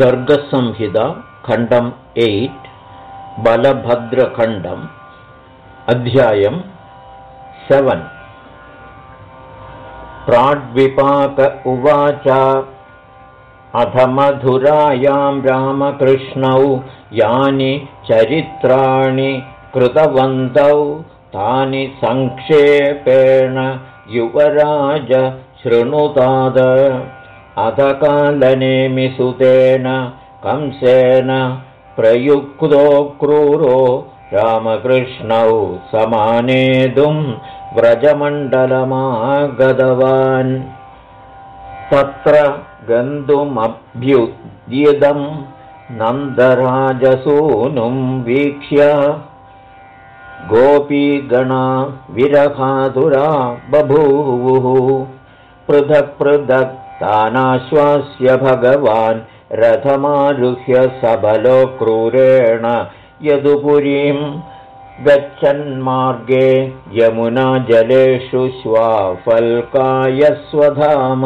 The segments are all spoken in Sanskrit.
गर्गसंहिता खण्डम् एय्ट् बलभद्रखण्डम् अध्यायम् सेवन्। प्राड्विपाक उवाच अथ मधुरायां रामकृष्णौ यानि चरित्राणि कृतवन्तौ तानि सङ्क्षेपेण युवराज शृणुताद अथ कालनेमिसुतेन कंसेन प्रयुक्तो क्रूरो रामकृष्णौ समानेतुं व्रजमण्डलमागतवान्। तत्र गन्तुमभ्युद्यदं नन्दराजसूनुं वीक्ष्य गोपीगणा विरहातुरा बभूवुः पृथक् पृथक् तानाश्वास्य भगवान् रथमारुह्य सबलो क्रूरेण यदुपुरीं गच्छन्मार्गे यमुनाजलेषु श्वाफल्काय स्वधाम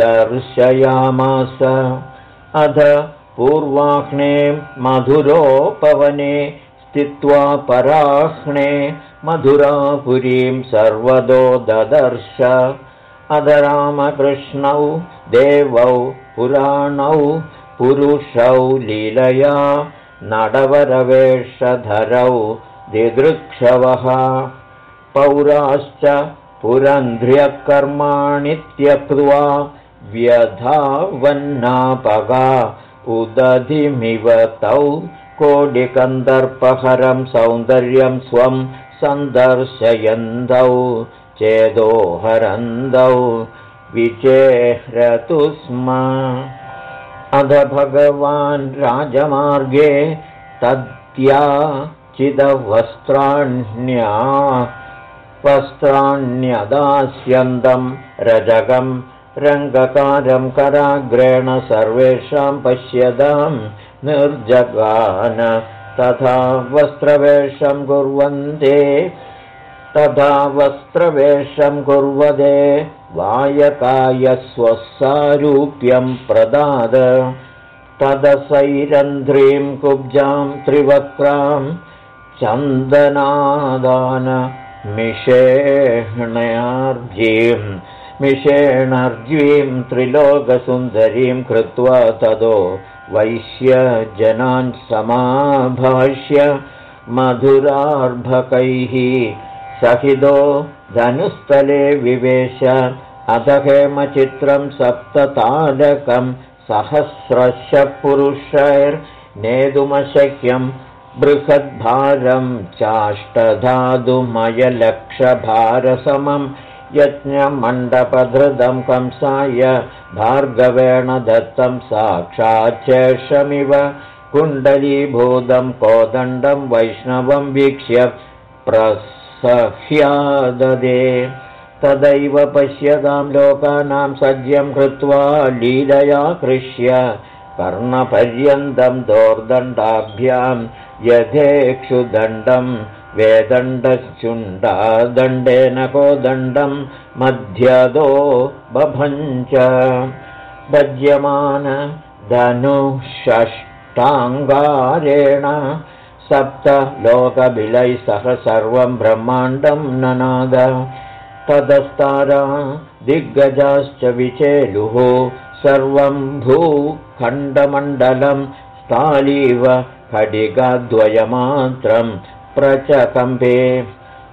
दर्शयामास। अध पूर्वाह्णे मधुरोपवने स्थित्वा पराह्णे मधुरापुरीं सर्वदो ददर्श अधरामकृष्णौ देवौ पुराणौ पुरुषौ लीलया नडवरवेषधरौ दिदृक्षवः पौराश्च पुरन्ध्र्यकर्माणि त्यक्त्वा व्यधावन्नापगा उदधिमिव तौ कोडिकन्दर्पहरं सौन्दर्यं स्वं सन्दर्शयन्तौ चेदोहरन्दौ विचेह्रतु स्म। अध भगवान् राजमार्गे तद्या चिदवस्त्राण्या वस्त्राण्यदास्यन्दं रजगं रङ्गकारं कराग्रेण सर्वेषां पश्यतां निर्जगान तथा वस्त्रवेषं कुर्वन्ते तथा वस्त्रवेषं कुर्वदे वायकाय स्वसारूप्यं प्रदाद। तदसैरन्ध्रीं कुब्जां त्रिवक्रां चन्दनादानमिषेणार्जीं मिषेणर्जीं त्रिलोकसुन्दरीं कृत्वा तदो वैश्यजनान् समाभाष्य मधुरार्भकैः सहितो धनुस्थले विवेश। अथ हेमचित्रं सप्ततालकं सहस्रश पुरुषैर्नेतुमशक्यं बृहद्भारं चाष्टधातुमयलक्षभारसमं यज्ञमण्डपधृतं कंसाय भार्गवेण दत्तं साक्षाच्चेषमिव कुण्डलीभूतं कोदण्डं वैष्णवं वीक्ष्य प्रस् सह्याददे। तदैव पश्यतां लोकानां सज्यं कृत्वा लीलया कृष्य कर्णपर्यन्तं दोर्दण्डाभ्यां यथेक्षुदण्डं वेदण्डश्चुण्डादण्डेन कोदण्डं मध्यदो बभञ्च। भज्यमान धनुषष्टाङ्गारेण सप्त लोकबिलैः सह सर्वं ब्रह्माण्डं ननाद। तदस्तारा दिग्गजाश्च विचेलुः। सर्वं भूखण्डमण्डलं स्थालीव खडिगद्वयमात्रं प्रचकम्पे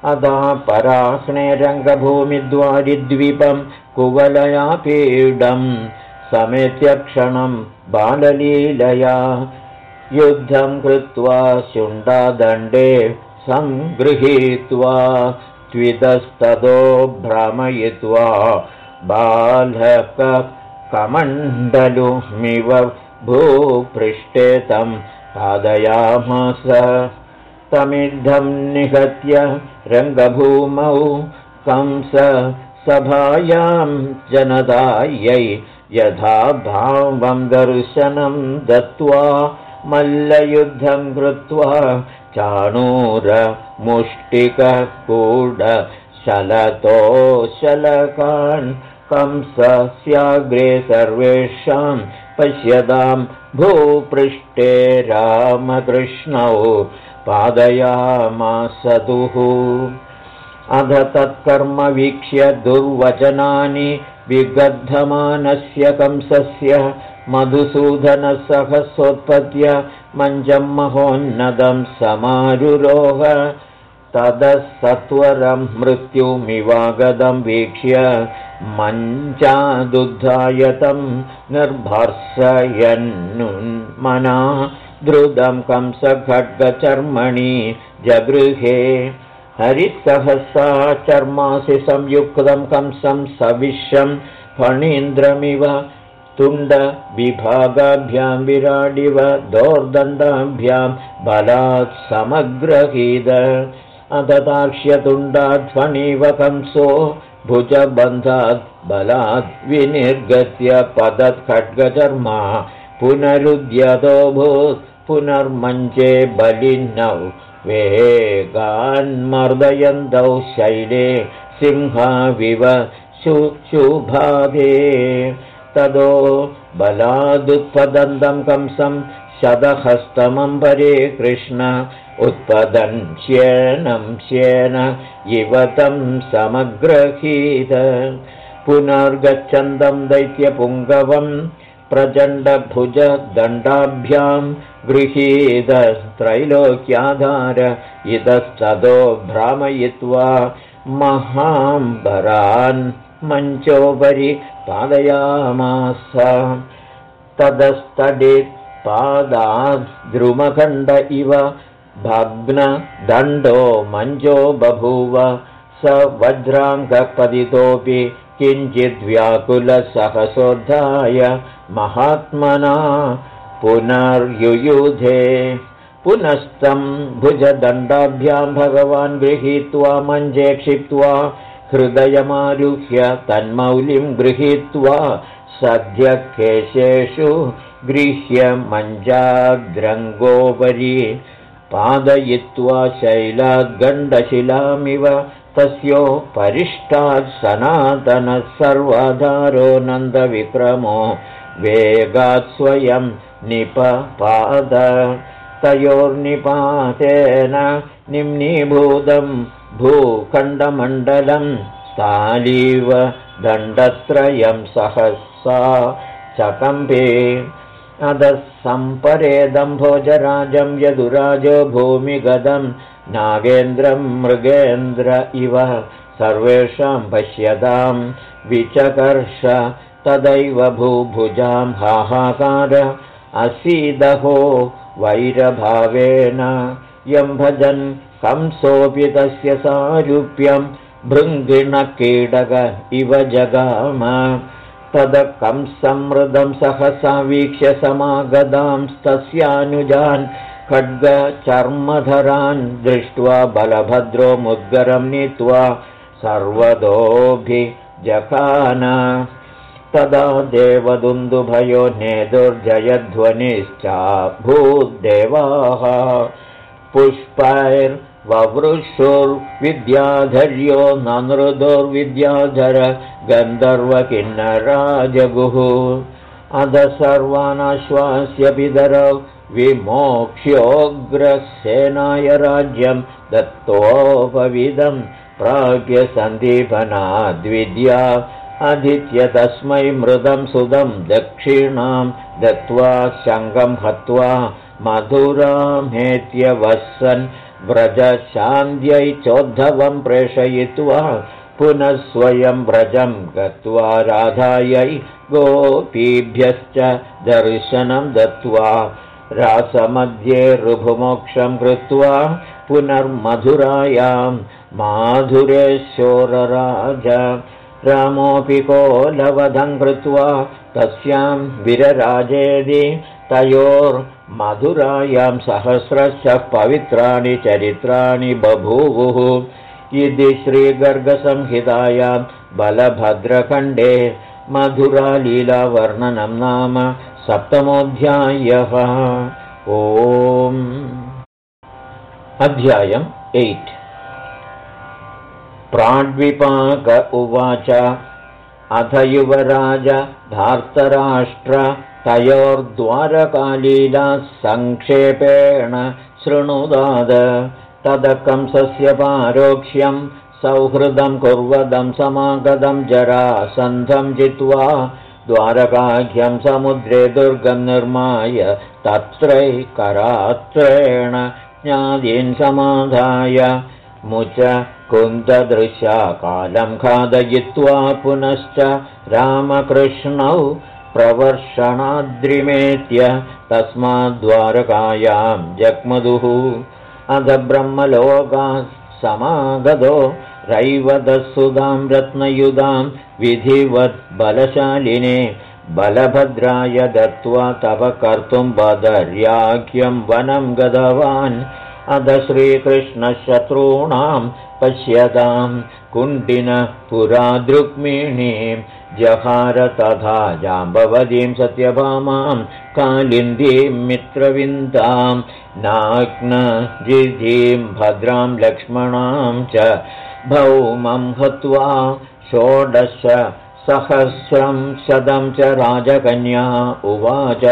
अदा पराह्णे रङ्गभूमिद्वारिद्वीपं कुवलयापीडं। समेत्यक्षणं बाललीलया युद्धं कृत्वा शुण्डादण्डे सङ्गृहीत्वा त्वितस्ततो भ्रमयित्वा बालककमण्डलुमिव भूपृष्ठे तं पादयामास। तमिद्धं निहत्य रङ्गभूमौ कंस सभायां जनदायै यथा भावं दर्शनं दत्त्वा मल्लयुद्धं कृत्वा चाणूरमुष्टिककूडशलतो शलकान् कंसस्याग्रे सर्वेषां पश्यतां भूपृष्ठे रामकृष्णौ पादयामासतुः अध तत्कर्म वीक्ष्य दुर्वचनानि विगद्धमानस्य कंसस्य मधुसूदनसहसोत्पत्य मञ्जं महोन्नतं समारुरोह ततः सत्वरं मृत्युमिवागतं वीक्ष्य मञ्चादुद्धायतं निर्भर्सयन्नुन्मना द्रुतं कंसखड्गचर्मणि जगृहे हरिसहसा चर्मासि संयुक्तं कंसं सविश्यं फणीन्द्रमिव तुण्डविभागाभ्यां विराडिव दोर्दण्डाभ्यां बलात् समग्रहीद। अदताक्ष्यतुण्डात् फणिव कंसो भुजबन्धात् बलात् विनिर्गत्य पदत्खड्गचर्मा पुनरुद्यतोऽभूत् पुनर्मञ्चे बलिनौ वेगान्मर्दयन्तौ शैले सिंहाविव शुभादे तदो बलादुत्पदन्तं कंसं शतहस्तमम्बरे कृष्ण। उत्पदन् श्येनं श्येन इव तं समग्रहीत। पुनर्गच्छन्दं दैत्यपुङ्गवम् प्रचण्डभुजदण्डाभ्यां गृहीतस्त्रैलोक्याधार इतस्ततो भ्रामयित्वा महाम्बरान् मञ्चोपरि पादयामास ततस्तडिपादाद्रुमखण्ड इव भग्नदण्डो मञ्जो बभूव। स वज्राङ्गपतितोऽपि किञ्चिद्व्याकुलसहसोद्धाय महात्मना पुनर्युयुधे। पुनस्तं भुजदण्डाभ्यां भगवान् गृहीत्वा मञ्जे क्षिप्त्वा हृदयमारुह्य तन्मौलिं गृहीत्वा सद्य केशेषु गृह्य मञ्जाद्रङ्गोपरि पादयित्वा शैलाद्गण्डशिलामिव तस्योपरिष्टात् सनातनः सर्वाधारो नन्दविक्रमो वेगात् स्वयं निपपाद तयोर्निपातेन निम्नीभूतं भूखण्डमण्डलं स्थालीव दण्डत्रयं सहसा चकम्पे अधः सम्परेदं भोजराजं यदुराजो भूमिगदं नागेन्द्रं मृगेन्द्र इव सर्वेषां पश्यतां विचकर्ष तदैव भूभुजां हाहाकार असीदहो वैरभावेन यं भजन् कंसोऽपि तस्य सारूप्यं भृङ्गिणकीडक इव जगाम। तद कंसमृदं सहसा वीक्ष्य समागदांस्तस्यानुजान् खड्गचर्मधरान् दृष्ट्वा बलभद्रो मुद्गरं नीत्वा सर्वतोऽभिजखान तदा देवदुन्दुभयो नेदुर्जयध्वनिश्चाभूद्देवाः पुष्पैर्ववृषुर्विद्याधर्यो ननृदुर्विद्याधर गन्धर्वकिन्नराजगुः। अध सर्वानाश्वास्य पितरौ विमोक्ष्योग्रसेनाय राज्यं दत्तोपविदं प्राज्ञसन्दीपनाद्विद्या। अधित्य तस्मै मृदं सुदं दक्षिणां दत्त्वा शङ्गं हत्वा मधुरामेत्य वसन् व्रजशान्त्यै चोद्धवं प्रेषयित्वा पुनः स्वयं व्रजं गत्वा राधायै गोपीभ्यश्च दर्शनं दत्त्वा रासमध्ये ऋभुमोक्षं कृत्वा पुनर्मधुरायां माधुरेश्वरराज रामोऽपि कोलवधं कृत्वा तस्यां विरराजेदि तयोर्मधुरायां सहस्रश्च पवित्राणि चरित्राणि बभूवुः। इति श्रीगर्गसंहितायां बलभद्रखण्डे मधुरालीलावर्णनं नाम सप्तमोऽध्यायः। ओम् अध्यायम् एय्ट्। प्राड्विपाक उवाच। अथ युवराज धार्तराष्ट्र तयोर्द्वारकालीलाः सङ्क्षेपेण शृणुदाद। तदकंसस्य पारोक्ष्यं सौहृदं कुर्वदं समागतं जरासन्धं जित्वा द्वारकाख्यं समुद्रे दुर्गं निर्माय तत्रैकरात्रेण ज्ञादीन् समाधाय मुच कुन्ददृशा कालं खादयित्वा पुनश्च रामकृष्णौ प्रवर्षणाद्रिमेत्य तस्माद्वारकायां जग्मधुः। अध ब्रह्मलोकाः समागतो रैवदसुधां रत्नयुधां विधिवत् बलशालिने बलभद्राय दत्त्वा तव कर्तुं बदर्याख्यं वनं गतवान्। अध श्रीकृष्णशत्रूणां पश्यतां कुण्डिनपुरादृक्मिणीं जहार तथा जाम्बवतीं सत्यभामां कालिन्दीं मित्रविन्दां नाग्नजिधिं भद्रां लक्ष्मणां च भौमं हत्वा षोडश सहस्रं शतं च राजकन्या उवाच।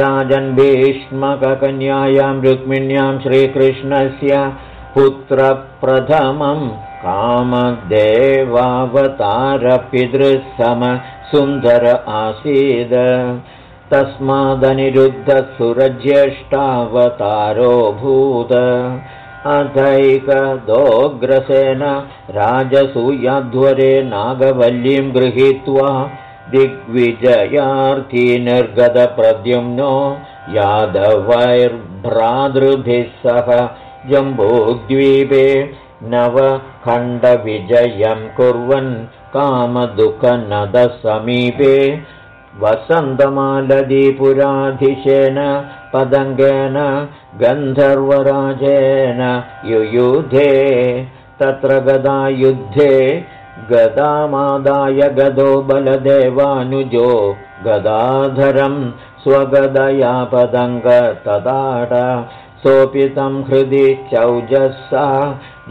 राजन्भीष्मककन्यायां रुक्मिण्यां श्रीकृष्णस्य पुत्रप्रथमं कामदेवावतारपितृसमसुन्दर आसीद। तस्मादनिरुद्धसुरज्येष्ठावतारोऽभूत्। अथैकदोग्रसेन राजसूयाध्वरे नागवल्लीं गृहीत्वा दिग्विजयार्थी निर्गतप्रद्युम्नो यादवैर्भ्रातृभिः सह जम्बूद्वीपे नवखण्डविजयं कुर्वन् कामदुःखनदसमीपे वसन्तमालदीपुराधिशेन पदङ्गेन गन्धर्वराजेन युयुधे तत्र गदायुद्धे गदामादाय गदो बलदेवानुजो गदाधरं स्वगदया पदङ्ग तदाड सोऽपितं हृदि चौजसा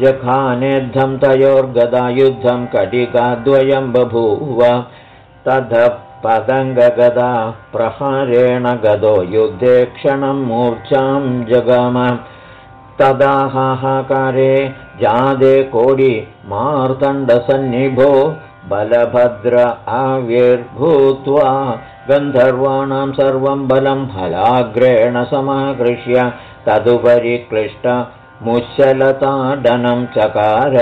जखानेद्धं तयोर्गदायुद्धं कटिकाद्वयं बभूव तथ पदङ्गगदा प्रहारेण गदो युद्धे क्षणं मूर्च्छां जगाम। तदा हाहाकारे जादे कोडि मार्तण्डसन्निभो बलभद्र आविर्भूत्वा गन्धर्वाणां सर्वं बलं फलाग्रेण समाकृष्य। तदुपरि क्लिष्टमुशलताडनं चकार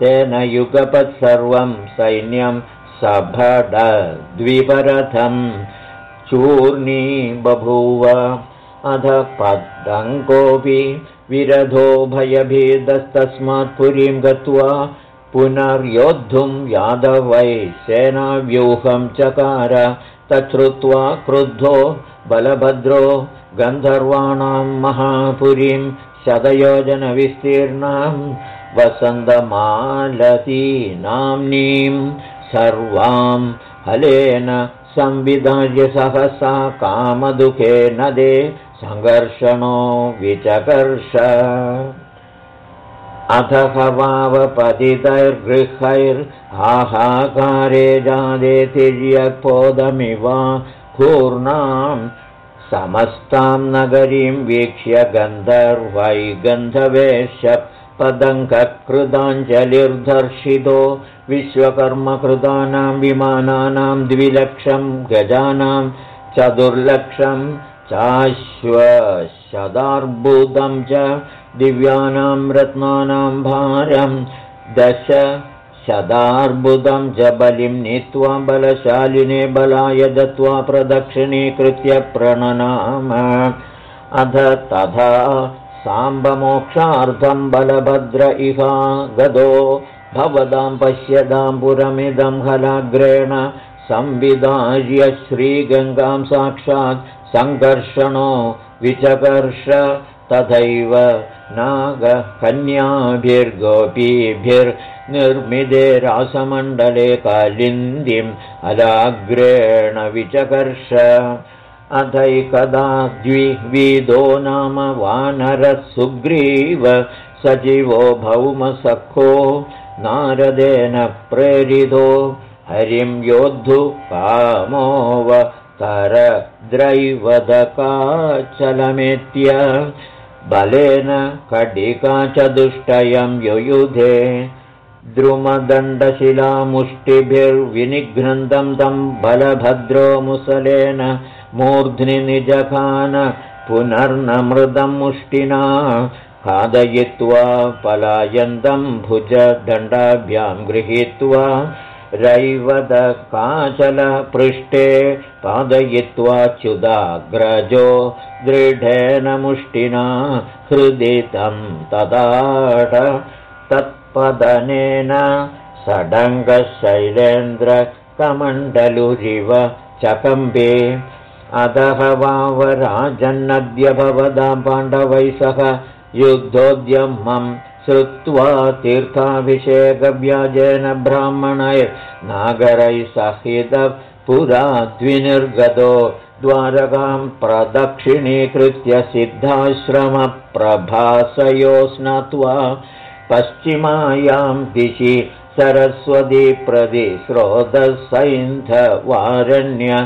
तेन युगपत् सर्वं सैन्यं सभडद्विपरथं चूर्णी बभूव। अध पदङ्कोऽपि विरधो भयभेदस्तस्मात् पुरीं गत्वा पुनर्योद्धुं यादवै सेनाव्यूहं चकार तच्छ्रुत्वा क्रुद्धो बलभद्रो गन्धर्वाणां महापुरीं शतयोजनविस्तीर्णां वसन्तमालतीनाम्नीं सर्वां हलेन संविधाय सहसा कामदुःखे नदे सङ्घर्षणो विचकर्ष। अथ हवावपतितैर्गृहैर्हाहाकारे जादे तिर्यपोदमिव पूर्णां समस्तां नगरीं वीक्ष्य गन्धर्वै गन्धवेश्य पदङ्ककृताञ्जलिर्दर्शितो विश्वकर्मकृतानां विमानानां द्विलक्षं गजानां चतुर्लक्षं चाश्वशदार्बुदं च दिव्यानां रत्नानां भारं दश शदार्बुदं च बलिं नीत्वा बलशालिने बलाय दत्त्वा प्रदक्षिणीकृत्य प्रणनाम। अध तथा साम्बमोक्षार्थं बलभद्र इहा गदो भवदां पश्यतां पुरमिदं हलाग्रेण संविधार्य श्रीगङ्गां साक्षात् सङ्कर्षणो विचकर्ष तथैव नागकन्याभिर्गोपीभिर्निर्मिदे रासमण्डले कालिन्दीम् अलाग्रेण विचकर्ष। अथैकदा द्विविदो नाम वानरः सुग्रीव सचिवो भौमसखो। नारदेन प्रेरितो हरिं योद्धु कामोव करद्रैवदकाचलमेत्य बलेन कडिका च युयुधे द्रुमदण्डशिलामुष्टिभिर्विनिघ्नन्दं तं बलभद्रो मुसलेन मूर्ध्नि निजखान पुनर्नमृदं मुष्टिना खादयित्वा पलायन्तं भुजदण्डाभ्यां गृहीत्वा रैवदकाचलपृष्ठे पादयित्वा च्युदाग्रजो दृढेन मुष्टिना हृदितं तदाढ तत्पदनेन षडङ्गशैलेन्द्रकमण्डलुरिव चकम्बे। अधः वावराजन्नद्य भवदा पाण्डवै सह युद्धोद्यमं श्रुत्वा तीर्थाभिषेकव्याजेन ब्राह्मणैर्नागरैः सहितः पुरा द्विनिर्गतो द्वारकां प्रदक्षिणीकृत्य सिद्धाश्रमप्रभासयो स्नात्वा पश्चिमायां दिशि सरस्वती प्रदि स्रोतसैन्धवारण्य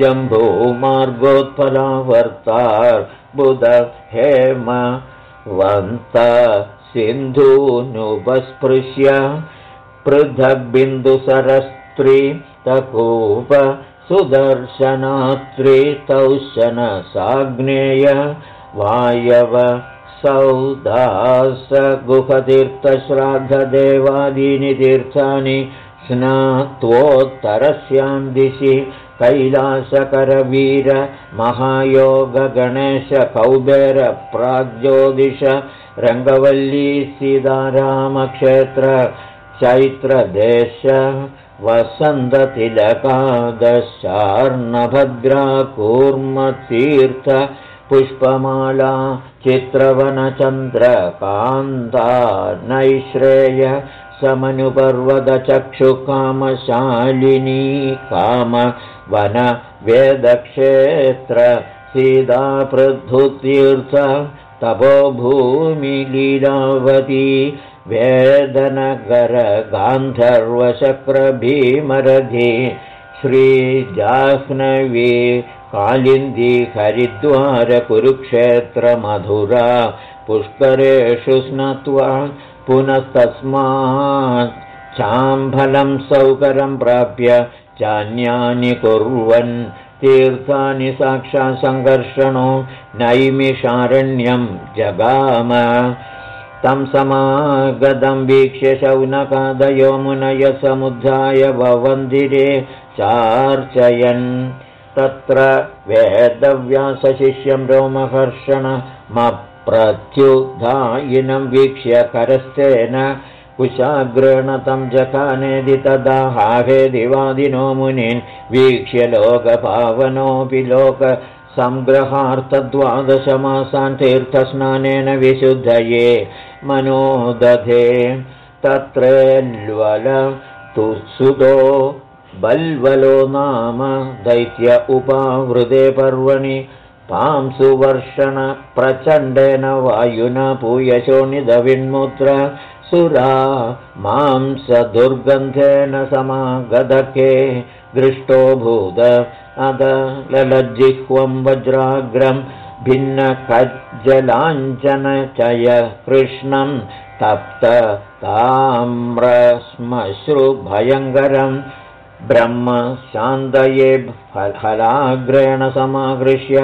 जम्बूमार्गोत्फलावर्तार्बुद हेम वन्त सिन्धूनुपस्पृश्य पृथग्बिन्दुसरस्त्री तकूप सुदर्शनात्रितौशन साग्नेय वायव सौदास गुहतीर्थश्राद्धदेवादीनि तीर्थानि स्नात्वोत्तरस्यां दिशि कैलासकरवीर महायोगगणेशकौबेरप्राग्ज्योतिष रङ्गवल्ली सीतारामक्षेत्र चैत्रदेश वसन्ततिलकादशार्णभद्रा कूर्मतीर्थ पुष्पमाला चित्रवनचन्द्रकान्ता नैश्रेय समनुपर्वतचक्षुकामशालिनी काम वन वेदक्षेत्र सीतापृथुतीर्थ तपोभूमिलीलावती वेदनगरगान्धर्वशक्रभीमरधि श्रीजाह्नवी कालिन्दी हरिद्वारकुरुक्षेत्रमधुरा पुष्करेषु स्नात्वा पुनस्तस्मात् चाम्फलं सौकरं प्राप्य चान्यानि कुर्वन् तीर्थानि साक्षात् सङ्घर्षणो नैमिषारण्यं जगाम। तं समागतं वीक्ष्य शौनकादयो मुनय समुद्धाय भवन्दिरे चार्चयन्। तत्र वेदव्यासशिष्यं रोमहर्षणमप्रत्युधायिनं वीक्ष्य करस्तेन कुशाग्रेण तं जखानेदि तदा हाहेदिवादिनो मुनीन् वीक्ष्य लोकपावनोऽपि लोकसङ्ग्रहार्थद्वादशमासान् तीर्थस्नानेन विशुद्धये मनोदधे तत्रेल्वल तु सुतो बल्वलो नाम दैत्य उपावृते पर्वणि पांसुवर्षणप्रचण्डेन वायुना पूयशोणिदविन्मुत्र सुरा मांसदुर्गन्धेन समागधके दृष्टो भूत अद ललज्जिह्वं वज्राग्रं भिन्नकज्जलाञ्जनचय कृष्णं तप्त ताम्रश्मश्रुभयङ्करम् ब्रह्म शान्तये फलाग्रेण समाकृष्य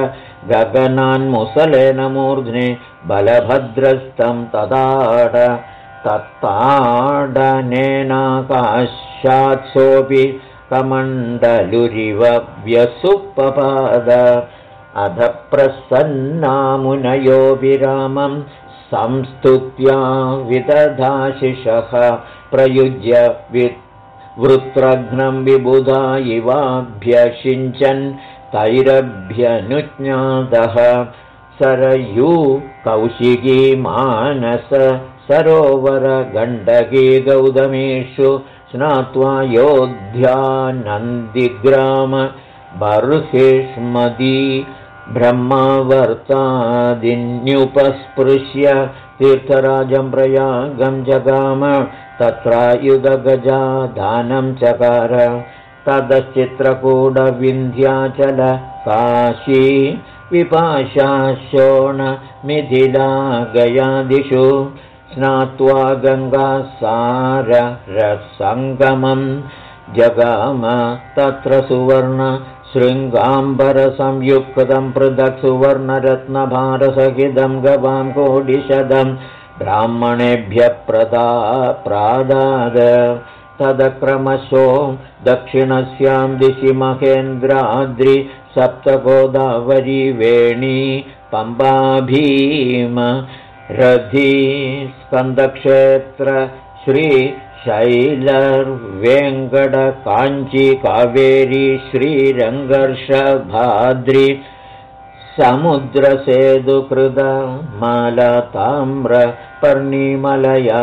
गगनान्मुसलेन मूर्ध्नि बलभद्रस्तं तदाड तत्ताडनेनाकाशात्सोऽपि कमण्डलुरिव व्यसुपपाद अध प्रसन्नामुनयो विरामं संस्तुत्या विदधाशिषः प्रयुज्य वित् वृत्रघ्नं विबुधा इवाभ्यषिञ्चन् तैरभ्यनुज्ञातः। सरयू कौशिकी मानस सरोवरगण्डकी गौतमेषु स्नात्वा योध्यानन्दिग्राम बर्हिष्मदी ब्रह्मावर्तादिन्युपस्पृश्य तीर्थराजं प्रयागं जगाम तत्रायुधगजा दानं चकार ततश्चित्रकूटविन्ध्याचल काशी मिथिला गयादिषु स्नात्वा गङ्गासारसङ्गमम् जगाम तत्र सुवर्ण शृङ्गाम्बरसंयुक्तं पृथक् सुवर्णरत्नभारसहितं गवां कोटिशतं ब्राह्मणेभ्यः प्रदा प्रादाद तदक्रमशो दक्षिणस्यां दिशि महेन्द्राद्रि सप्तगोदावरी वेणी पम्बाभीम रथी स्कन्दक्षेत्र श्री शैलर्वेङ्कटकाञ्ची कावेरी श्रीरङ्गर्षभाद्रि समुद्रसेतुकृतमालताम्र पर्णिमलया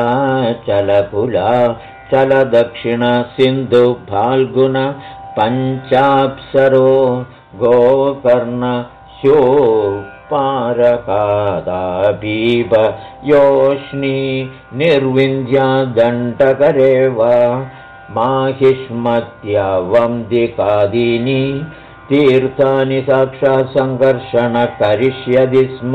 चलकुला चलदक्षिणसिन्धुफाल्गुन पञ्चाप्सरो गोकर्ण शो पारकादापीब योष्णी निर्विन्द्या दण्डकरे वा माहिष्मत्यवन्दिकादीनि तीर्थानि साक्षात् सङ्घर्षण करिष्यति स्म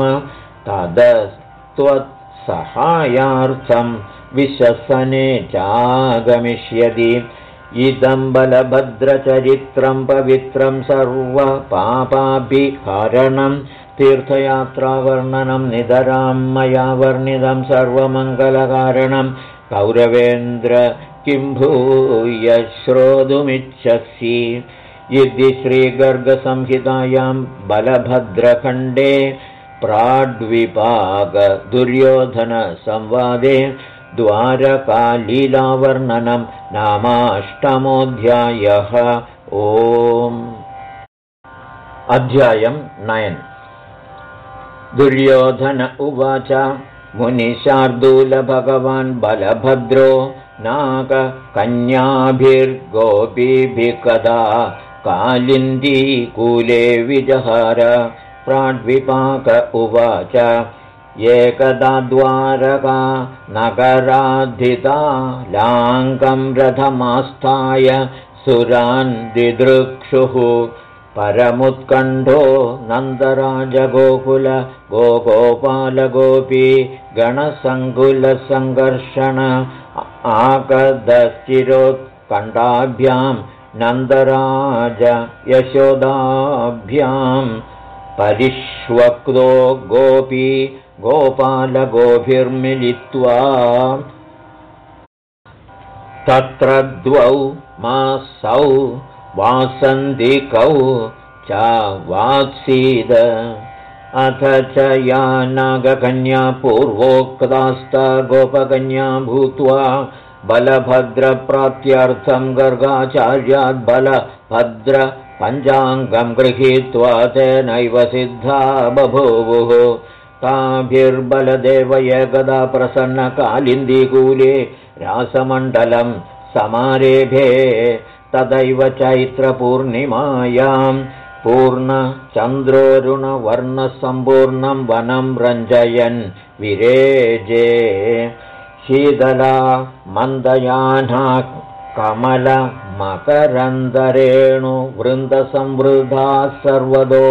तदस्त्वत्सहायार्थं विश्वसने चागमिष्यति। इदं बलभद्रचरित्रं पवित्रं सर्वपापाभिकारणम् तीर्थयात्रावर्णनं नितरां मया वर्णितं सर्वमङ्गलकारणं। कौरवेन्द्र किं भूय श्रोतुमिच्छसि। इति श्रीगर्गसंहितायां बलभद्रखण्डे प्राड्विपाकदुर्योधनसंवादे द्वारकालीलावर्णनं नामाष्टमोऽध्यायः। ओम्। अध्यायम् नयन्। दुर्योधन उवाच मुनिशार्दूलभगवान् बलभद्रो नागकन्याभिर्गोपीभिकदा कालिन्दीकूले विजहार। प्राड्विपाक उवाच एकदा द्वारका नगराधिता लाङ्गं रथमास्थाय सुरान् दिदृक्षुः परमुत्कण्ठो नन्दराजगोकुल गोगोपालगोपी गणसङ्कुलसङ्घर्षण आकदश्चिरोत्कण्ठाभ्यां नन्दराज यशोदाभ्यां परिष्वक्तो गोपी गोपालगोभिर्मिलित्वा तत्र द्वौ मासौ वासन्दिकौ च वात्सीद अथ च या नागकन्या पूर्वोक्तास्त गोपकन्या भूत्वा बलभद्रप्राप्त्यर्थं गर्गाचार्यात् बलभद्र पञ्चाङ्गं गृहीत्वा तेनैव सिद्धा बभूवुः ताभिर्बलदेव एकदा प्रसन्नकालिन्दीकूले रासमण्डलं समारेभे तदैव चैत्रपूर्णिमायां पूर्णचन्द्रोरुणवर्णसम्पूर्णं वनं रञ्जयन् विरेजे। शीतला मन्दयाना कमलमकरन्दरेणुवृन्दसंवृद्धाः सर्वदो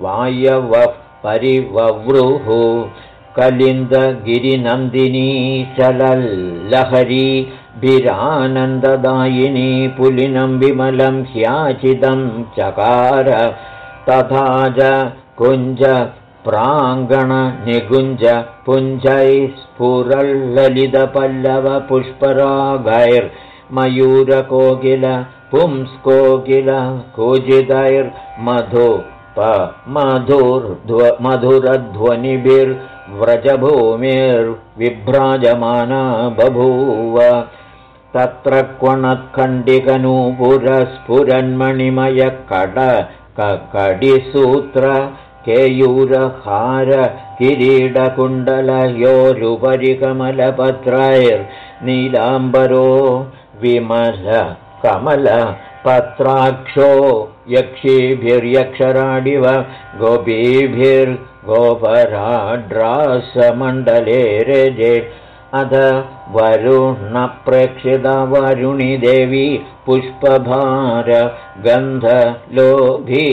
वायवः परिववृः कलिन्दगिरिनन्दिनी चलल्लहरी भिरानन्ददायिनी पुलिनं विमलं ह्याचितं चकार तथा च कुञ्ज प्राङ्गणनिकुञ्ज पुञ्जैः स्फुरल्ललितपल्लवपुष्परागैर्मयूरकोकिल पुंस्कोकिल कुजितैर्मधु मधुरध्वनिभिर्व्रजभूमिर्विभ्राजमाना बभूव। तत्र क्वणत्खण्डिकनूपुरस्फुरन्मणिमयकड कडिसूत्र केयूरहार किरीडकुण्डलयोरुपरि कमलपत्रैर्नीलाम्बरो विमल कमलपत्राक्षो यक्षीभिर्यक्षराडिव रेजे। अध वरुणप्रेक्षिता वरुणि देवी पुष्पभार गन्धलोभी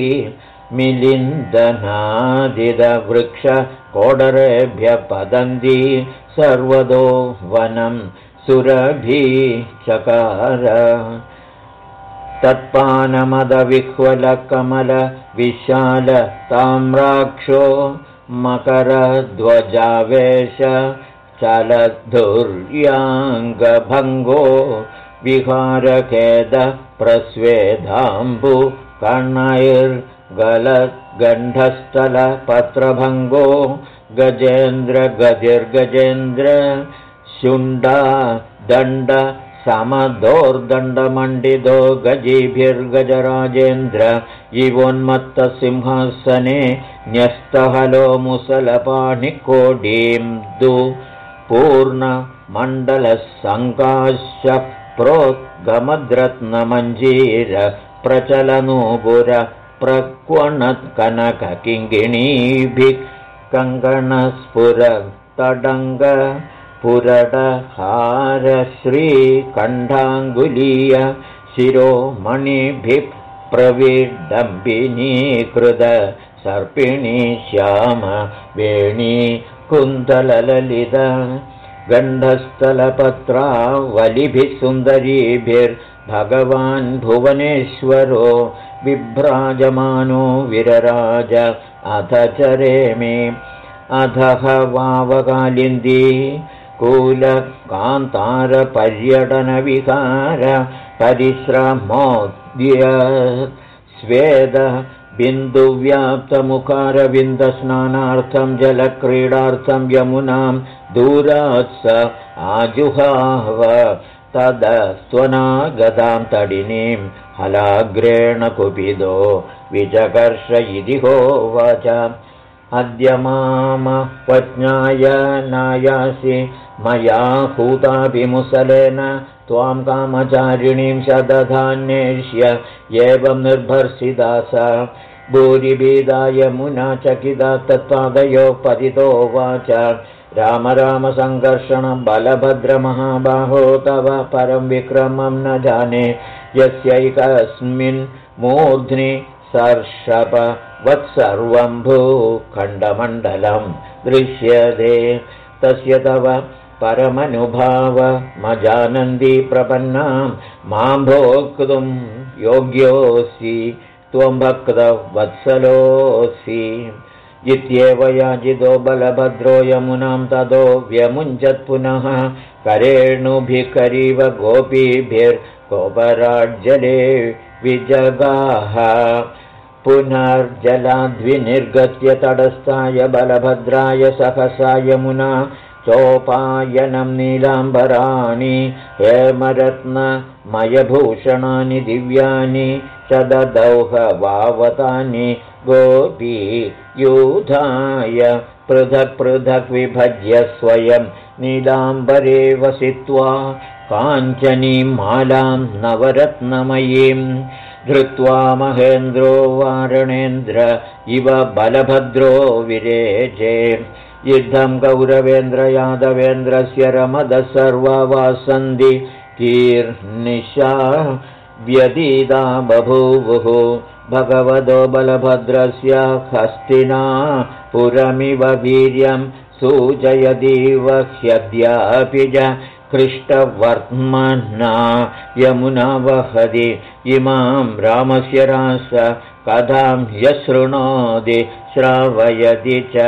मिलिन्दनादिदवृक्षकोडरेभ्य पतन्ती सर्वतो वनं सुरभी चकार तत्पानमदविह्वलकमलविशालताम्राक्षो मकरध्वजावेश चलधुर्याङ्गभङ्गो विहारखेदप्रस्वेधाम्बु कर्णैर्गलगण्ढस्थलपत्रभङ्गो गजेन्द्रगजिर्गजेन्द्र शुण्डा दण्ड समदोर्दण्डमण्डितो गजीभिर्गजराजेन्द्र इवोन्मत्तसिंहासने न्यस्तहलो मुसलपाणिकोडीं दु पूर्णमण्डलसङ्काश्च प्रोद्गमद्रत्नमञ्जीर प्रचलनूपुर प्रक्वणत्कनककिङ्गिणीभिः तडङ्ग पुरडहारश्रीकण्ठाङ्गुलीय शिरोमणिभिः प्रविडम्बिनीकृत सर्पिणी श्याम वेणी कुन्दललित गण्डस्थलपत्रावलिभिः सुन्दरीभिर्भगवान् भुवनेश्वरो बिभ्राजमानो विरराज अथ चरे मे अधः वावकालिन्दी कूलकान्तारपर्यटनविकार परिश्रमोद्य स्वेद बिन्दुव्याप्तमुखारविन्दस्नानार्थं जलक्रीडार्थं यमुनां दूरात् स आजुहाव। तदस्त्वनागतां तडिनीं हलाग्रेण कुपिदो विजकर्ष इति होवाच अद्य पज्ञाय नायासि मया हूताभिमुसलेन त्वां कामचारिणीं शदधान्येष्य एवं निर्भर्सिदा स भूरिभीदाय मुना चकिता तत्पादयो पतितो वाच। राम राम सङ्कर्षणं बलभद्रमहाबाहो तव परं विक्रमं न जाने। यस्यैकस्मिन् मूर्ध्नि सर्षप वत्सर्वं भूखण्डमण्डलं दृश्यते। तस्य तव परमनुभावमजानन्दी प्रपन्नां मां भोक्तुं योग्योऽसि त्वं भक्तवत्सलोऽसि। इत्येव याजितो बलभद्रो यमुनां ततो व्यमुञ्चत् पुनः करेणुभिकरीव गोपीभिर्गोपराज्जले विजगाः। पुनर्जलाद्विनिर्गत्य तडस्थाय बलभद्राय सहसा यमुना चोपायनं नीलाम्बराणि हेमरत्नमयभूषणानि दिव्यानि च ददौह वावतानि गोपी यूधाय पृथक् पृथक् विभज्य स्वयं नीलाम्बरे वसित्वा काञ्चनीं मालां नवरत्नमयीं धृत्वा महेन्द्रो वारणेन्द्र इव बलभद्रो विरेजे। युद्धं कौरवेन्द्र यादवेन्द्रस्य रमदः सर्वा वासन्ति कीर्निशा व्यतीता बभूवुः। भगवतो बलभद्रस्य हस्तिना पुरमिव वीर्यं सूचयतीव ह्यद्यापि च कृष्टवर्त्मना यमुना वहति इमां रामस्य रास कथां यशृणोति श्रावयति च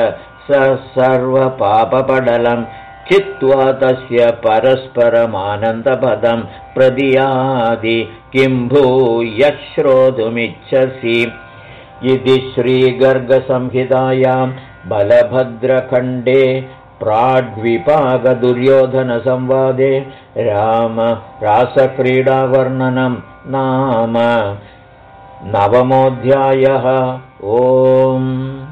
स सर्वपापपडलं चित्वा तस्य परस्परमानन्दपदं प्रदियादि किं भूयः श्रोतुमिच्छसि इति श्रीगर्गसंहितायां बलभद्रखण्डे प्राड्विपाकदुर्योधनसंवादे राम रासक्रीडावर्णनं नाम नवमोऽध्यायः। ओम्।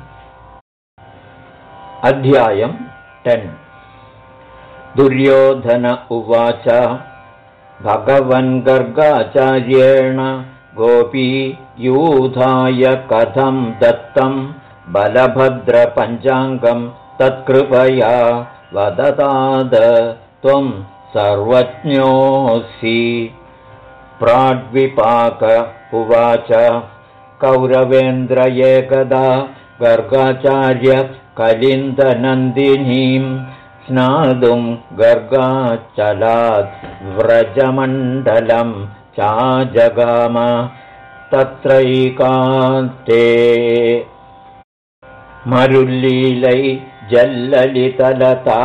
अध्यायम् टेन्। दुर्योधन उवाच भगवन् गर्गाचार्येण गोपी यूधाय कथं दत्तं बलभद्रपञ्चाङ्गं तत्कृपया वदताद त्वं सर्वज्ञोऽसि। प्राड्विपाक उवाच कौरवेन्द्र एकदा गर्गाचार्य कलिन्दनन्दिनीं स्नातुं गर्गाचलात् व्रजमण्डलं चाजगाम तत्रैकान्ते। मरुल्लीलै जल्ललितलता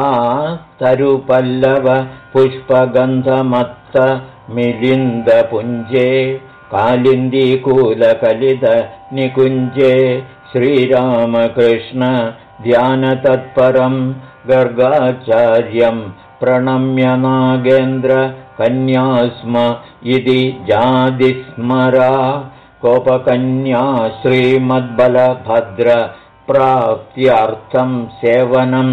तरुपल्लव पुष्पगन्धमत्त मिलिन्दपुञ्जे निकुञ्जे श्रीरामकृष्ण ध्यानतत्परं गर्गाचार्यं प्रणम्य नागेन्द्र कन्या स्म इति जादिस्मरा कोपकन्या श्रीमद्बलभद्र प्राप्त्यर्थं सेवनं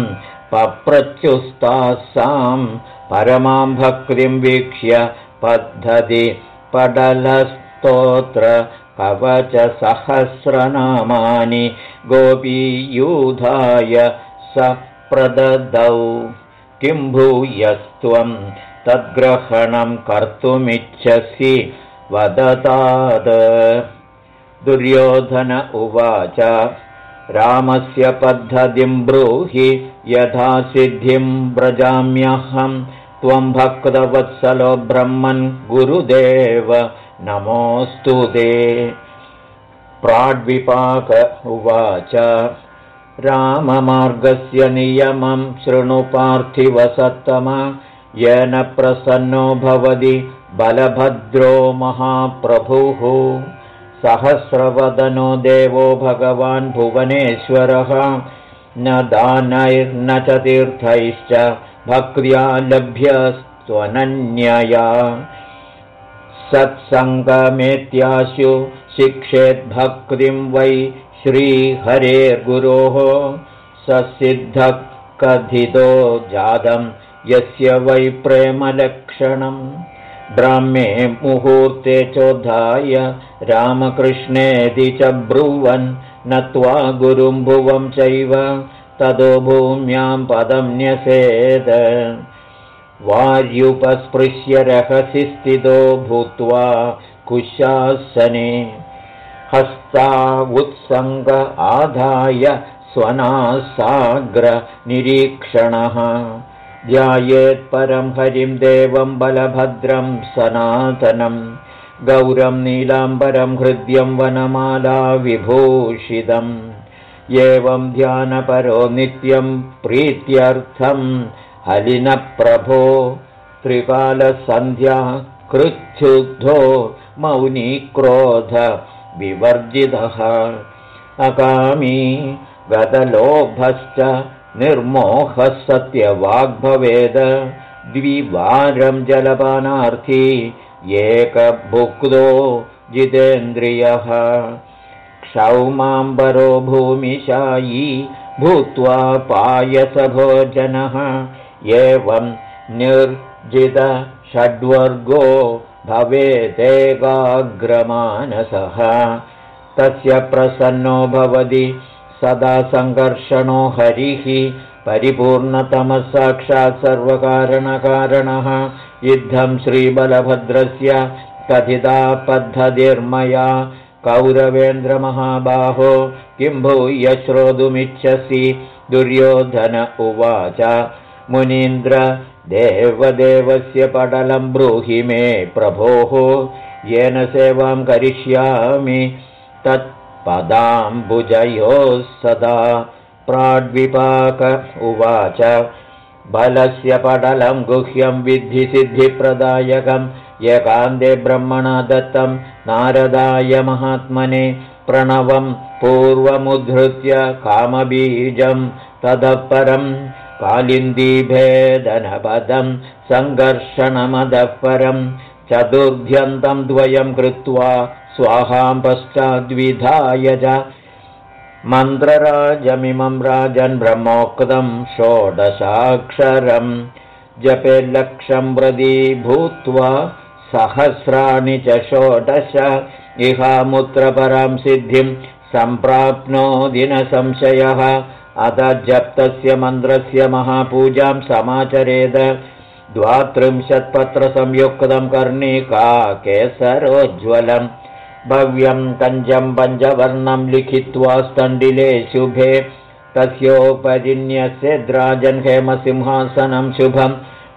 पप्रत्युस्तासां परमां भक्तिं वीक्ष्य पद्धति पडलस्तोत्र कवचसहस्रनामानि गोपीयूधाय स प्रददौ किं भूयस्त्वं तद्ग्रहणं कर्तुमिच्छसि वदताद्। दुर्योधन उवाच रामस्य पद्धतिं ब्रूहि यथा सिद्धिं व्रजाम्यहं। त्वं भक्तवत्सलो ब्रह्मन् गुरुदेव नमोऽस्तु ते। प्राड्विपाक उवाच। राममार्गस्य नियमं पार्थिवसत्तम येन प्रसन्नो भवति बलभद्रो महाप्रभुः सहस्रवदनो देवो भगवान् भुवनेश्वरः। न दानैर्न च तीर्थैश्च भक्त्या लभ्यस्त्वनन्यया। सत्सङ्गमेत्याशु शिक्षेद्भक्तिं वै श्रीहरेर्गुरोः। ससिद्धः कथितो जातं यस्य वै प्रेमलक्षणम् ब्राह्मे मुहूर्ते चोद्धाय रामकृष्णेति च ब्रुवन् नत्वा गुरुं भुवं चैव ततो भूम्यां पदं न्यसेद। वार्युपस्पृश्य रहसि स्थितो भूत्वा कुशासने हस्ता उत्सङ्ग आधाय स्वनासाग्रनिरीक्षणः ध्यायेत्परं हरिं देवं बलभद्रं सनातनं गौरं नीलाम्बरं हृद्यं वनमाला विभूषितम् एवं ध्यानपरो नित्यं प्रीत्यर्थं हलिनप्रभो त्रिकालसन्ध्या कृच्छुद्धो मौनीक्रोध विवर्जितः अकामी गदलोभश्च निर्मोहः सत्यवाग्भवेद द्विवारं जलपानार्थी एकभुक्तो जितेन्द्रियः। क्षौमाम्बरो भूमिशायी भूत्वा पायसभोजनः। एवं निर्जितषड्वर्गो भवेदेकाग्रमानसः। तस्य प्रसन्नो भवति सदा सङ्घर्षणो हरिः। परिपूर्णतमः सर्वकारणकारणः। युद्धं श्रीबलभद्रस्य कथिता पद्धतिर्मया कौरवेन्द्रमहाबाहो किं भूय श्रोतुमिच्छसि दुर्योधन उवाच मुनीन्द्र देवदेवस्य पटलं ब्रूहि मे प्रभोः। येन सेवां करिष्यामि तत्पदाम्बुजयोः सदा। प्राड्विपाक उवाच बलस्य पटलं गुह्यं विद्धिसिद्धिप्रदायकं यकान्ते ब्रह्मणा दत्तं नारदाय महात्मने प्रणवं पूर्वमुद्धृत्य कामबीजं। ततः परम् कालिन्दीभेदनपदं सङ्घर्षणमदः परं चतुर्ध्यन्तं द्वयं कृत्वा स्वाहां पश्चाद्विधाय च। मन्त्रराजमिमं राजन् ब्रह्मोक्तं षोडशाक्षरं जपे लक्षं प्रदी भूत्वा सहस्राणि च षोडश। इहामुत्रपरां सिद्धिं सम्प्राप्नो दिनसंशयः अथ जप्तस्य मन्त्रस्य महापूजां समाचरेद। द्वात्रिंशत्पत्रसंयुक्तं कर्णिका केसरोज्ज्वलम् भव्यं कञ्जं पञ्चवर्णं लिखित्वा स्तण्डिले शुभे तस्योपरिन्यस्यद्राजन् हेमसिंहासनं शुभम्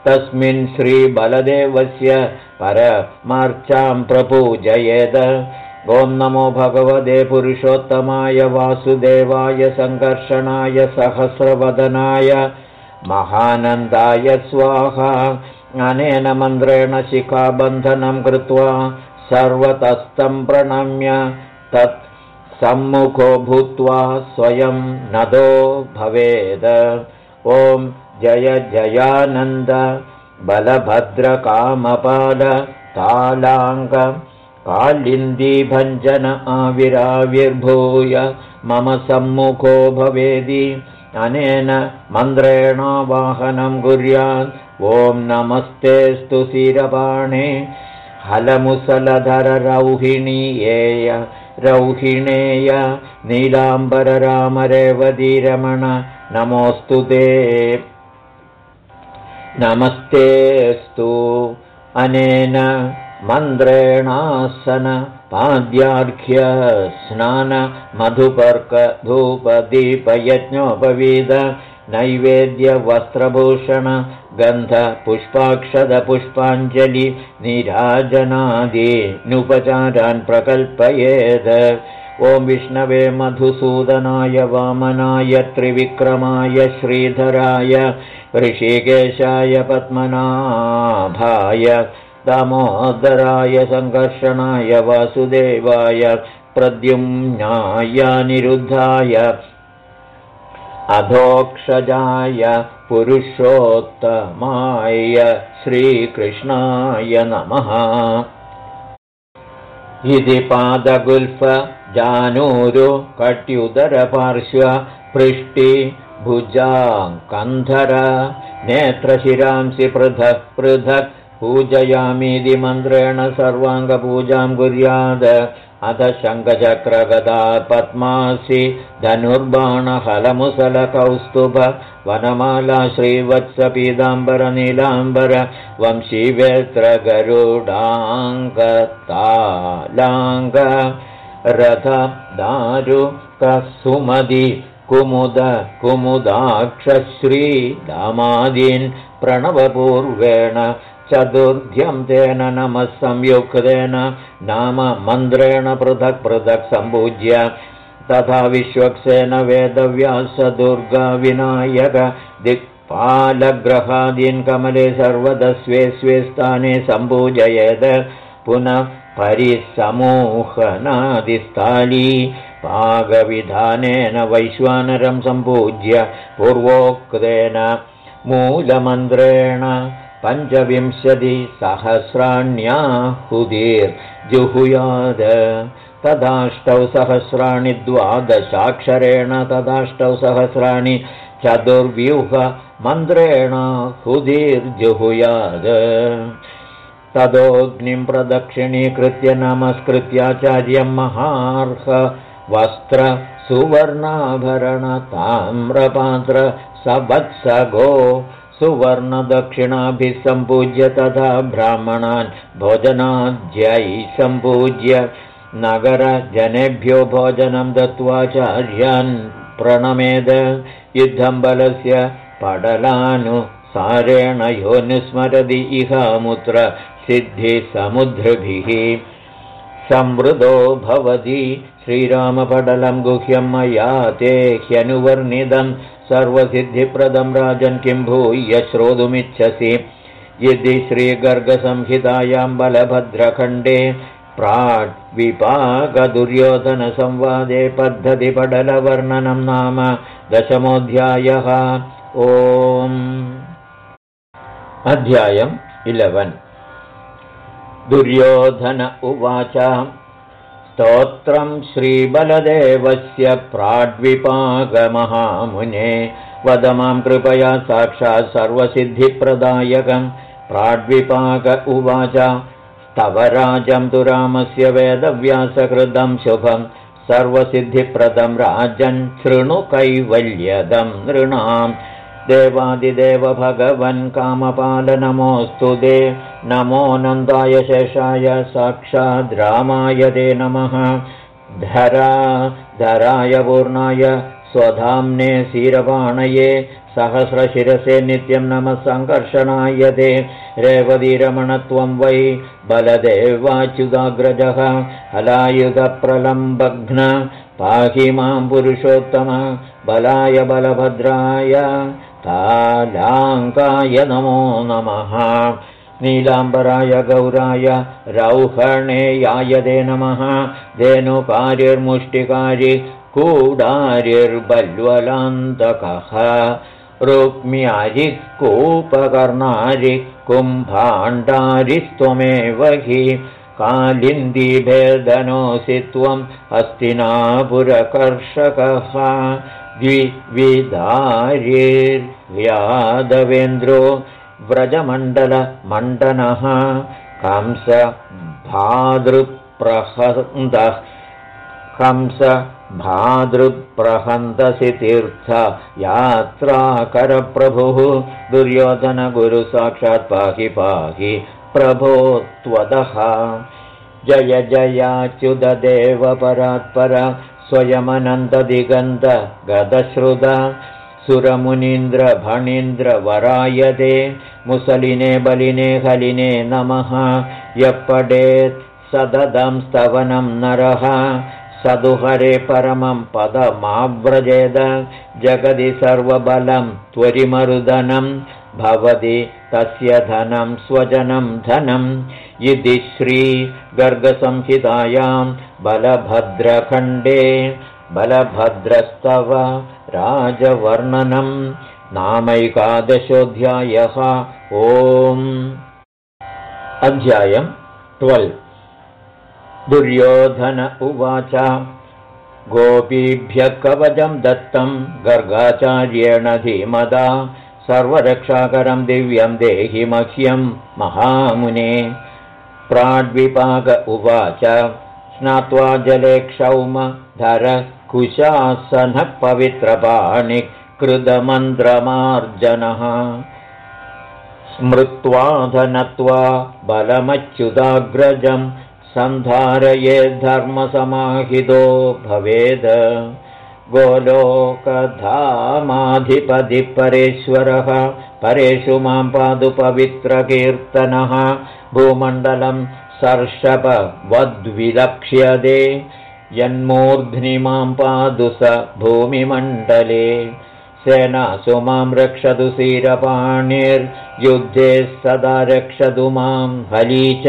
तस्मिन् श्रीबलदेवस्य परमार्चां प्रपूजयेद। ॐ नमो भगवते पुरुषोत्तमाय वासुदेवाय सङ्कर्षणाय सहस्रवदनाय। महानन्दाय स्वाहा। अनेन मन्त्रेण शिखाबन्धनं कृत्वा सर्वतस्तं प्रणम्य तत् सम्मुखो भूत्वा स्वयं नदो भवेद। ॐ जय जयानन्द बलभद्रकामपाल कालिन्दीभञ्जन आविराविर्भूय मम सम्मुखो भवेदि। अनेन मन्त्रेणावाहनं कुर्यात्। ॐ नमस्तेऽस्तु शिरपाणे हलमुसलधररौहिणीयेय रौहिणेय नीलाम्बररामरेवतीरमण नमोऽस्तु ते। नमस्तेऽस्तु। अनेन मन्त्रेणासन पाद्यार्घ्य स्नान मधुपर्कधूपदीपयज्ञोपवीद नैवेद्यवस्त्रभूषण गन्धपुष्पाक्षदपुष्पाञ्जलि नीराजनादीनुपचारान् प्रकल्पयेत् ॐ विष्णवे मधुसूदनाय वामनाय त्रिविक्रमाय श्रीधराय ऋषिकेशाय पद्मनाभाय दामोदराय सङ्कर्षणाय वासुदेवाय प्रद्युम्नायानिरुद्धाय अधोक्षजाय पुरुषोत्तमाय श्रीकृष्णाय नमः। इति पादगुल्फ जानूरु कट्युदरपार्श्व पृष्टि भुजाङ्कन्धर नेत्रशिरांसि पृथक् पृथक् पूजयामीति मन्त्रेण सर्वाङ्गपूजां कुर्यात् अथ शङ्खचक्रगदा पद्मासि धनुर्बाणहलमुसलकौस्तुभ वनमाला श्रीवत्सपीताम्बरनीलाम्बर वंशीवेत्रगरुडाङ्गतालाङ्ग रथ दारु कसुमदि कुमुद कुमुदाक्षश्रीदामादीन् प्रणवपूर्वेण चतुर्ध्यं तेन नमः संयुक्तेन नाम मन्त्रेण पृथक् पृथक् सम्पूज्य। तथा विश्वक्सेन वेदव्यास दुर्गाविनायक दिक्पालग्रहादीन् कमले सर्वदस्वे स्वे स्थाने सम्पूजयेत्। पुनः परिसमूहनादिस्थाली पाकविधानेन वैश्वानरं सम्पूज्य। पूर्वोक्तेन मूलमन्त्रेण पञ्चविंशतिसहस्राण्याहुदीर्जुहुयाद। तदाष्टौ सहस्राणि द्वादशाक्षरेण तदाष्टौ सहस्राणि चतुर्व्यूहमन्त्रेण हुदीर्जुहुयाद। तदोऽग्निं प्रदक्षिणीकृत्य नमस्कृत्याचार्यं महार्ह वस्त्र सुवर्णाभरणताम्रपात्र सवत्सगो सुवर्णदक्षिणाभिः सम्पूज्य तथा ब्राह्मणान् भोजनाद्यै सम्पूज्य नगरजनेभ्यो भोजनं दत्त्वाचार्यान् प्रणमेद। युद्धं बलस्य पडलानुसारेण योऽनुस्मरति इहामुत्र सिद्धिसमुद्रभिः। संवृतो भवति श्रीरामपडलं गुह्यं मया ते ह्यनुवर्णितम् सर्वसिद्धिप्रदं राजन् किं भूय श्रोतुमिच्छसि। यदि श्रीगर्गसंहितायां बलभद्रखण्डे प्राड्विपाकदुर्योधनसंवादे पद्धतिपटलवर्णनं नाम दशमोऽध्यायः। ओम्। अध्यायम् इलेवन्। दुर्योधन उवाच स्तोत्रं श्रीबलदेवस्य प्राड्विपागमहामुने वद मां कृपया साक्षात् सर्वसिद्धिप्रदायकं। प्राड्विपाक उवाच स्तवराजं तु रामस्य वेदव्यासकृतं शुभं। सर्वसिद्धिप्रदं राजन् शृणु कैवल्यदं नृणां देवादिदेव भगवन् कामपालनमोऽस्तु दे। नमो नन्दाय शेषाय साक्षाद् रामाय ते नमः। धरा धराय पूर्णाय स्वधाम्ने सीरवाणये सहस्रशिरसे नित्यं नमः सङ्कर्षणाय ते। रेवतीरमणत्वं वै बलदेवाच्युदाग्रजः हलायुधप्रलम्बघ्न पाहि मां पुरुषोत्तम बलाय बलभद्राय तालाङ्काय नमो नमः। नीलाम्बराय गौराय रौहणेयाय ते नमः। धेनुकार्यर्मुष्टिकारि कूडारिर्बल्वलान्तकः रुक्म्यारिः कूपकर्णारि कुम्भाण्डारिस्त्वमेव हि। कालिन्दीभेदनोऽसि त्वम् हस्तिनापुरकर्षकः द्विविदारिर्यादवेन्द्रो व्रजमण्डलमण्डनः कंस भादृप्रहन्दः कंस भादृप्रहन्तसि तीर्थ यात्राकरप्रभुः दुर्योधनगुरुसाक्षात् पाहि पाहि प्रभो त्वदः। जय जयाच्युतदेवपरात्पर स्वयमनन्ददिगन्ध गदश्रुत सुरमुनीन्द्रभणीन्द्रवरायते मुसलिने बलिने हलिने नमः यः पडेत् सददं स्तवनं नरः सदुहरे परमं पदमाव्रजेद जगदि सर्वबलं त्वरिमरुदनं भवति तस्य धनं स्वजनं धनम् इति श्रीगर्गसंहितायां बलभद्रखण्डे बलभद्रस्तव राजवर्णनं नामैकादशोऽध्यायः ओम्। अध्यायम् ट्वेल्व् दुर्योधन उवाच गोपीभ्यः कवचं दत्तं गर्गाचार्येण धीमदा सर्वरक्षाकरं दिव्यं देहि मह्यं महामुने प्राड्विपाक उवाच। स्नात्वा जले क्षौम धर कुशासनः पवित्रपाणि कृतमन्त्रमार्जनः। स्मृत्वा धनत्वा बलमच्युताग्रजम् सन्धारयेद्धर्मसमाहितो भवेद। गोलोकधामाधिपतिपरेश्वरः परेषु मां पादु पवित्रकीर्तनः भूमण्डलं सर्षपवद्विलक्ष्यदे यन्मूर्ध्नि मां पादु स भूमिमण्डले। सेनासु मां रक्षतु सीरपाणिर्युद्धे सदा रक्षतु मां हली च।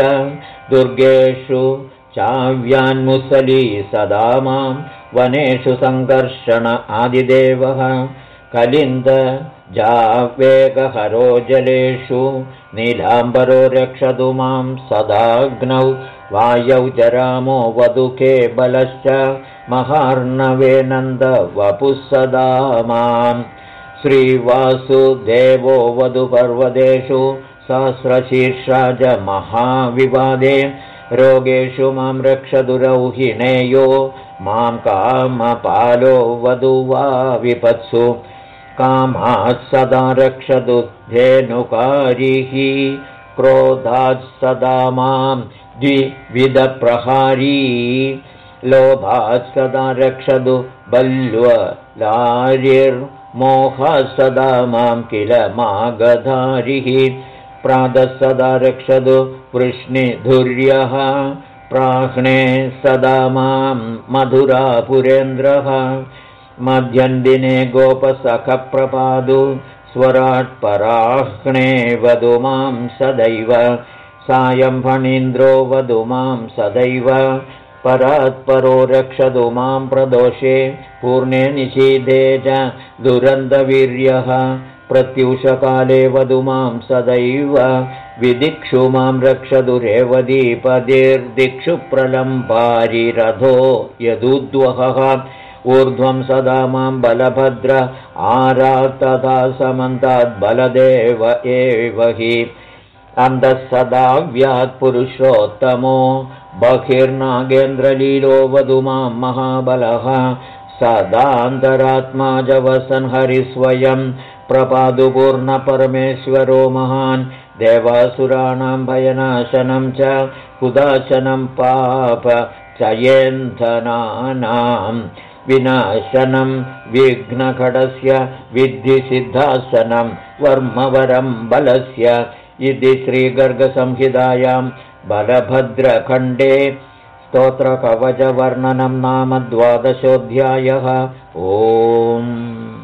दुर्गेषु चाव्यान्मुसली सदा मां वनेषु सङ्कर्षण आदिदेवः। कलिन्द जावेगहरो जलेषु नीलाम्बरो रक्षतु मां सदाग्नौ वायौ च रामो वदुके बलश्च महार्णवेनन्द वपुः सदा मां श्रीवासुदेवो वधुपर्वतेषु सहस्रशीर्षा च महाविवादे रोगेषु मां रक्षदुरौहिणेयो मां कामपालो वधु वा विपत्सु कामात् सदा रक्षतु धेनुकारिः क्रोधात् सदा मां द्विविधप्रहारी लोभात् सदा रक्षतु बल्वलार्यर्मोहाः सदा मां किल मागधारिः प्रातः सदा रक्षतु वृष्णिधुर्यः प्राह्णे सदा मां मधुरापुरेन्द्रः मध्यन्दिने गोपसखप्रपादु स्वराट्पराह्णे वधु मां सदैव। सायं फणीन्द्रो वधु मां सदैव। परात्परो रक्षतु मां प्रदोषे पूर्णे निषीधे च दुरन्दवीर्यः प्रत्युषकाले वधु मां सदैव। विदिक्षु मां रक्षतु रेवदीपतिर्दिक्षु प्रलम्बारिरथो यदुद्वहः ऊर्ध्वं सदा मां बलभद्र आरात्तथा समन्ताद्बलदेव एव हि। अन्तः सदा व्यात्पुरुषोत्तमो बहिर्नागेन्द्रलीलो वधु मां महाबलः। सदान्तरात्मा जवसन् हरिस्वयं प्रपादुपूर्णपरमेश्वरो महान्। देवासुराणां भयनाशनं च कुदाशनं पाप चयेन्धनानां विनाशनं विघ्नखडस्य विद्धिसिद्धासनं वर्मवरं बलस्य इति श्रीगर्गसंहितायां बलभद्रखण्डे स्तोत्रकवचवर्णनं नाम द्वादशोऽध्यायः। ओम्